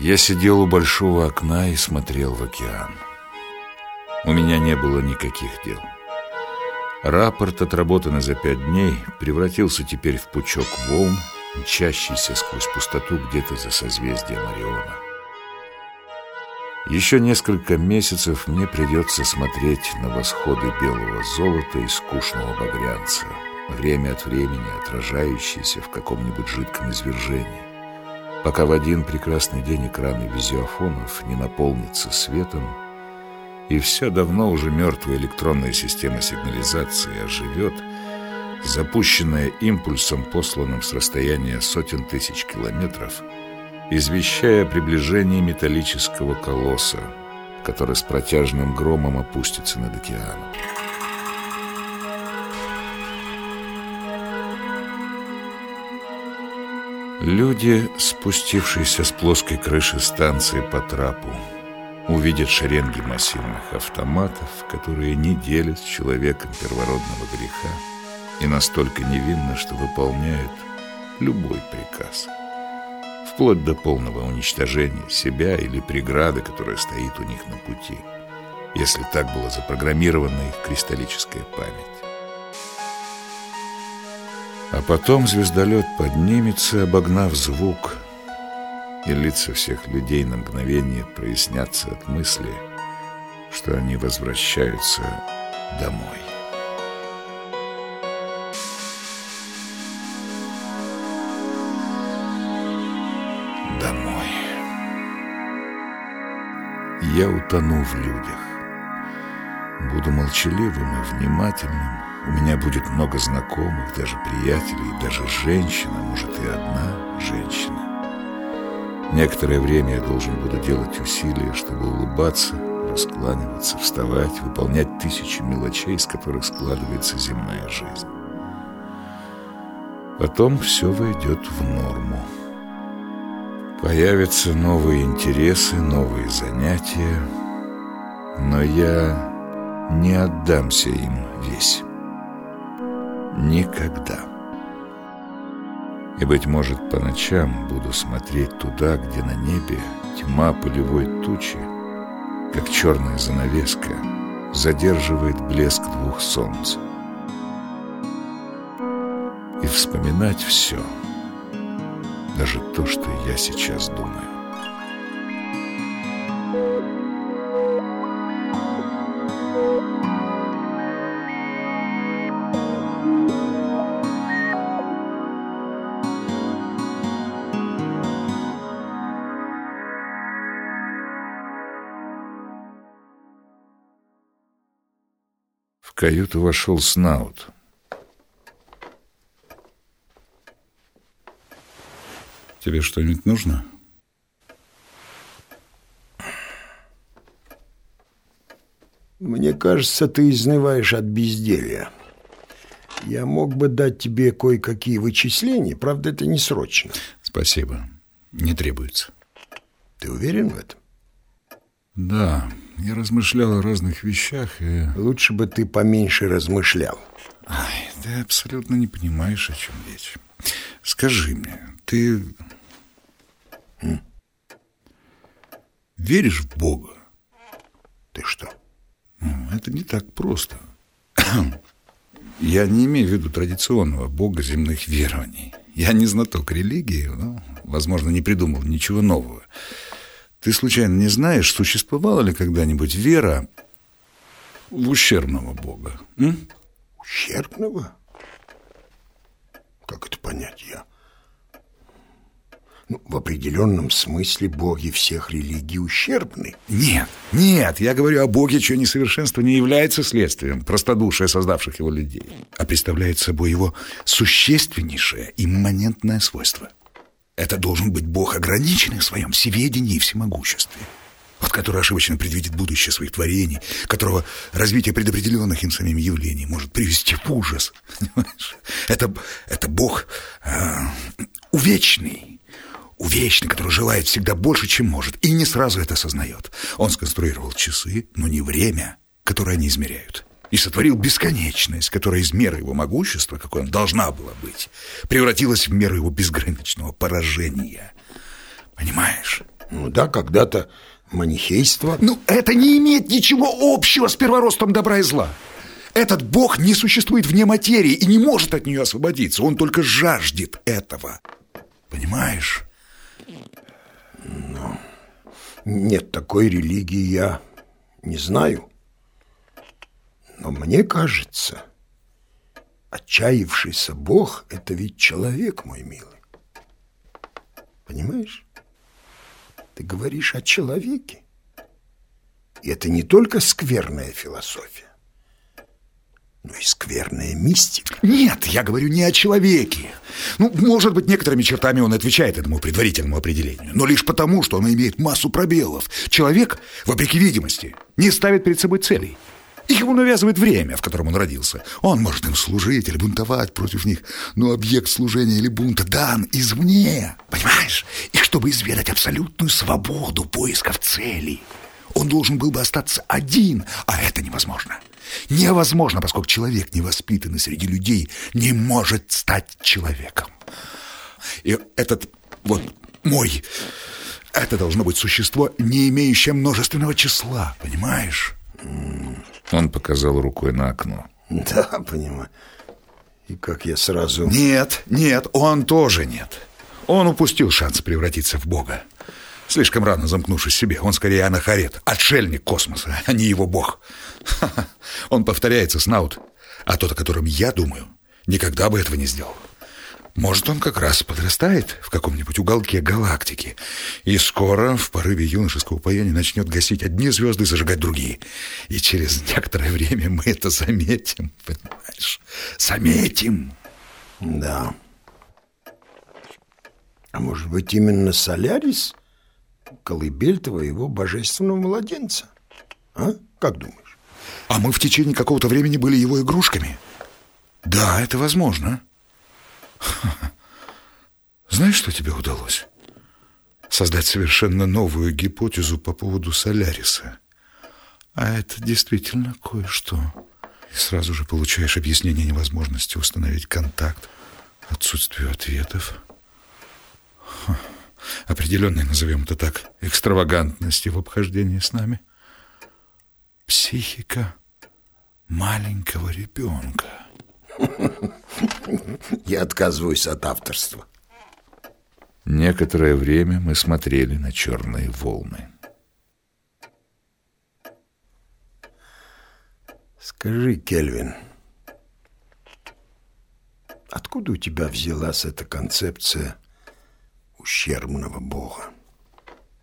Я сидел у большого окна и смотрел в океан. У меня не было никаких дел. Рапорт, отработанный за пять дней, превратился теперь в пучок волн, мчащийся сквозь пустоту где-то за созвездием Ориона. Еще несколько месяцев мне придется смотреть на восходы белого золота и скучного багрянца, время от времени отражающиеся в каком-нибудь жидком извержении, пока в один прекрасный день экраны визиофонов не наполнятся светом, и вся давно уже мертвая электронная система сигнализации оживет, запущенная импульсом, посланным с расстояния сотен тысяч километров, извещая о приближении металлического колосса, который с протяжным громом опустится над океаном. Люди, спустившиеся с плоской крыши станции по трапу, увидят шеренги массивных автоматов, которые не делят с человеком первородного греха и настолько невинно, что выполняют любой приказ, вплоть до полного уничтожения себя или преграды, которая стоит у них на пути, если так была запрограммирована их кристаллическая память. А потом звездолет поднимется, обогнав звук, и лица всех людей на мгновение прояснятся от мысли, что они возвращаются домой. Домой. Я утону в людях. Буду молчаливым и внимательным, у меня будет много знакомых, даже приятелей, даже женщина, может и одна женщина. Некоторое время я должен буду делать усилия, чтобы улыбаться, раскланиваться, вставать, выполнять тысячи мелочей, из которых складывается земная жизнь. Потом все войдет в норму. Появятся новые интересы, новые занятия, но я не отдамся им весь. Никогда. И, быть может, по ночам буду смотреть туда, где на небе тьма полевой тучи, как черная занавеска, задерживает блеск двух солнц. И вспоминать все, даже то, что я сейчас думаю. Каюту вошел Снаут. «Тебе что-нибудь нужно?» «Мне кажется, ты изнываешь от безделья. Я мог бы дать тебе кое-какие вычисления, правда, это не срочно». «Спасибо. Не требуется». «Ты уверен в этом?» «Да». Я размышлял о разных вещах и... Лучше бы ты поменьше размышлял. Ай, ты абсолютно не понимаешь, о чем речь. Скажи мне, ты... М? Веришь в Бога? Ты что? Ну, это не так просто. Я не имею в виду традиционного Бога земных верований. Я не знаток религии, но, возможно, не придумал ничего нового. Ты случайно не знаешь, существовала ли когда-нибудь вера в ущербного Бога? М? Ущербного? Как это понять я? Ну, в определенном смысле боги всех религий ущербны. Нет, нет, я говорю о боге, чье несовершенство не является следствием простодушия создавших его людей, а представляет собой его существеннейшее имманентное свойство – это должен быть Бог, ограниченный в своем всеведении и всемогуществе. Вот который ошибочно предвидит будущее своих творений, которого развитие предопределенных им самим явлений может привести в ужас. Это, это Бог э, увечный, увечный, который желает всегда больше, чем может, и не сразу это осознает. Он сконструировал часы, но не время, которое они измеряют и сотворил бесконечность, которая из меры его могущества, какой он должна была быть, превратилась в меру его безграничного поражения. Понимаешь? Ну да, когда-то манихейство. Ну, это не имеет ничего общего с перворостом добра и зла. Этот бог не существует вне материи и не может от нее освободиться. Он только жаждет этого. Понимаешь? Ну, нет, такой религии я не знаю. Мне кажется, отчаявшийся бог – это ведь человек, мой милый. Понимаешь? Ты говоришь о человеке. И это не только скверная философия, но и скверная мистика. Нет, я говорю не о человеке. Ну, может быть, некоторыми чертами он отвечает этому предварительному определению, но лишь потому, что он имеет массу пробелов. Человек, вопреки видимости, не ставит перед собой целей. Их ему навязывает время, в котором он родился. Он может им служить или бунтовать против них, но объект служения или бунта дан извне, понимаешь? И чтобы изведать абсолютную свободу поисков целей, он должен был бы остаться один, а это невозможно. Невозможно, поскольку человек, невоспитанный среди людей, не может стать человеком. И этот вот мой, это должно быть существо, не имеющее множественного числа, понимаешь? Он показал рукой на окно. Да, понимаю. И как я сразу... Нет, нет, он тоже нет. Он упустил шанс превратиться в Бога. Слишком рано замкнувшись в себе. Он скорее анахарет, отшельник космоса, а не его бог. Он повторяется с Наут. А тот, о котором я думаю, никогда бы этого не сделал. Может, он как раз подрастает в каком-нибудь уголке галактики, и скоро в порыве юношеского упоения начнет гасить одни звезды и зажигать другие. И через некоторое время мы это заметим, понимаешь? Заметим. Да. А может быть, именно Солярис — колыбель твоего божественного младенца? А? Как думаешь? А мы в течение какого-то времени были его игрушками? Да, это возможно. Знаешь, что тебе удалось? Создать совершенно новую гипотезу по поводу Соляриса. А это действительно кое-что. И сразу же получаешь объяснение невозможности установить контакт, отсутствию ответов. Определенной, назовем это так, экстравагантности в обхождении с нами. Психика маленького ребенка. Я отказываюсь от авторства. Некоторое время мы смотрели на черные волны. Скажи, Кельвин, откуда у тебя взялась эта концепция ущербного бога?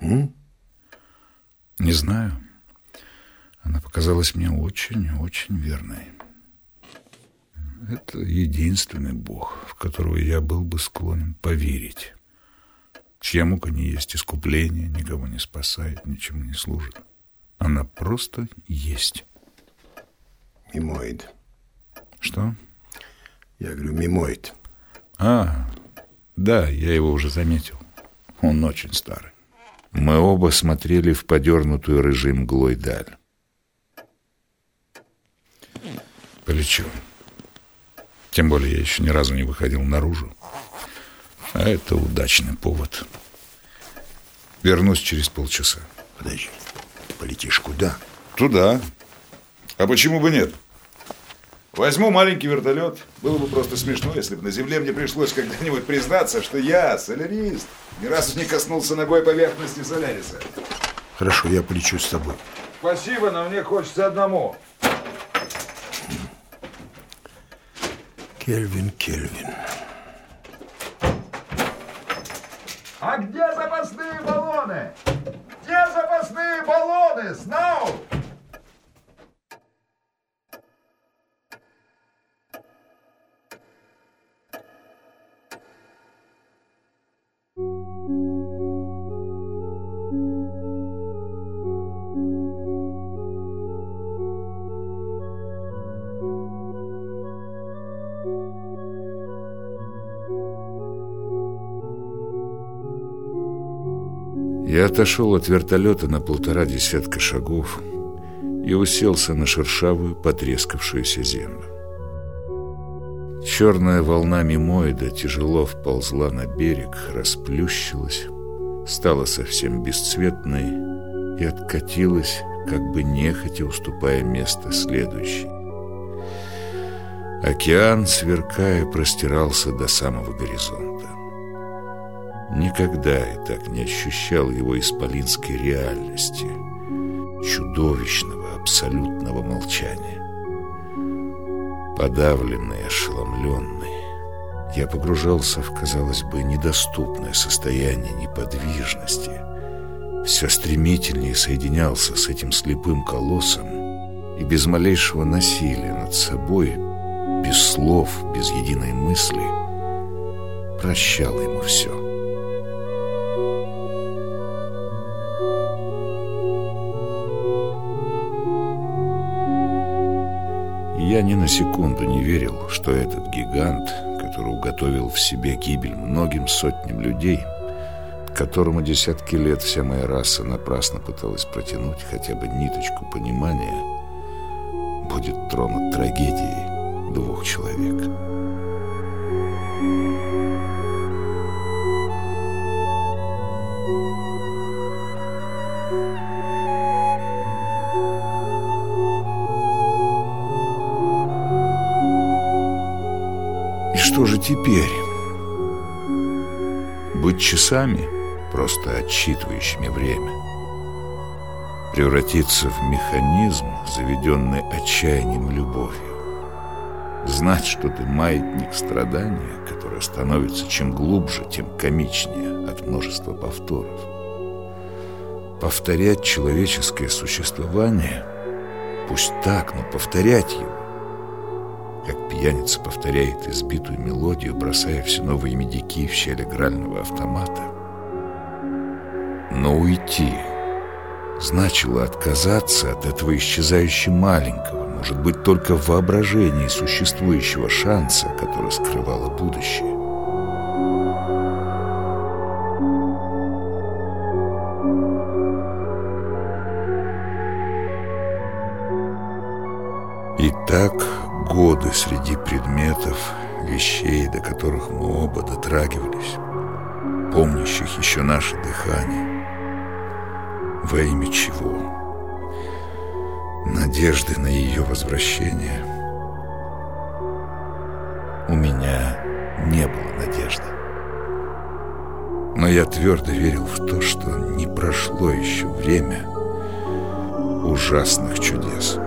М? Не знаю. Она показалась мне очень-очень верной. Это единственный Бог, в которого я был бы склонен поверить. Чья мука не есть искупление, никого не спасает, ничему не служит. Она просто есть. Мимоид. Что? Я говорю, мимоид. А, да, я его уже заметил. Он очень старый. Мы оба смотрели в подернутую рыжей мглой даль. Полечу. Тем более я еще ни разу не выходил наружу. А это удачный повод. Вернусь через полчаса. Подожди, полетишь куда? Туда. А почему бы нет? Возьму маленький вертолет. Было бы просто смешно, если бы на земле мне пришлось когда-нибудь признаться, что я, солярист, ни разу не коснулся ногой поверхности Соляриса. Хорошо, я полечу с тобой. Спасибо, но мне хочется одному. Кельвин, Кельвин. А где запасные баллоны? Где запасные баллоны, Сноу? Я отошел от вертолета на полтора десятка шагов и уселся на шершавую, потрескавшуюся землю. Черная волна мимоида тяжело вползла на берег, расплющилась стала совсем бесцветной и откатилась, как бы нехотя уступая место следующей. Океан, сверкая, простирался до самого горизонта. Никогда я так не ощущал его исполинской реальности, чудовищного, абсолютного молчания. Подавленный, ошеломленный, я погружался в, казалось бы, недоступное состояние неподвижности. Все стремительнее соединялся с этим слепым колоссом и без малейшего насилия над собой, без слов, без единой мысли, прощал ему все. Я ни на секунду не верил, что этот гигант который уготовил в себе гибель многим сотням людей, которому десятки лет вся моя раса напрасно пыталась протянуть хотя бы ниточку понимания, будет тронут трагедией двух человек. Теперь? Быть часами, просто отсчитывающими время. Превратиться в механизм, заведенный отчаянием любовью. Знать, что ты маятник страдания, которое становится чем глубже, тем комичнее от множества повторов. Повторять человеческое существование, пусть так, но повторять его, как пьяница повторяет избитую мелодию, бросая все новые медики в щель игрального автомата. Но уйти значило отказаться от этого исчезающе маленького, может быть, только в воображении существующего шанса, который скрывало будущее. Итак, годы среди предметов, вещей, до которых мы оба дотрагивались, помнящих еще наше дыхание. Во имя чего? Надежды на ее возвращение. У меня не было надежды. Но я твердо верил в то, что не прошло еще время ужасных чудес.